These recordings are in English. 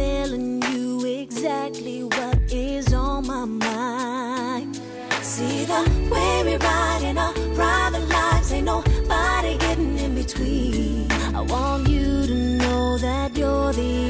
telling you exactly what is on my mind. See the way we ride in our private lives, ain't nobody getting in between. I want you to know that you're the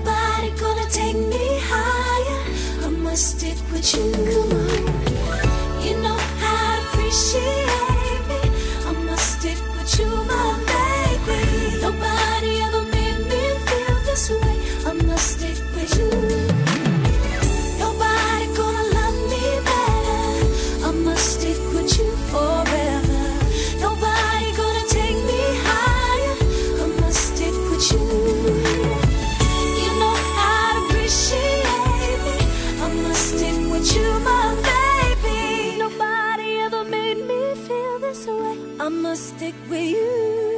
I'ma stick with you. come on. I must stick with you.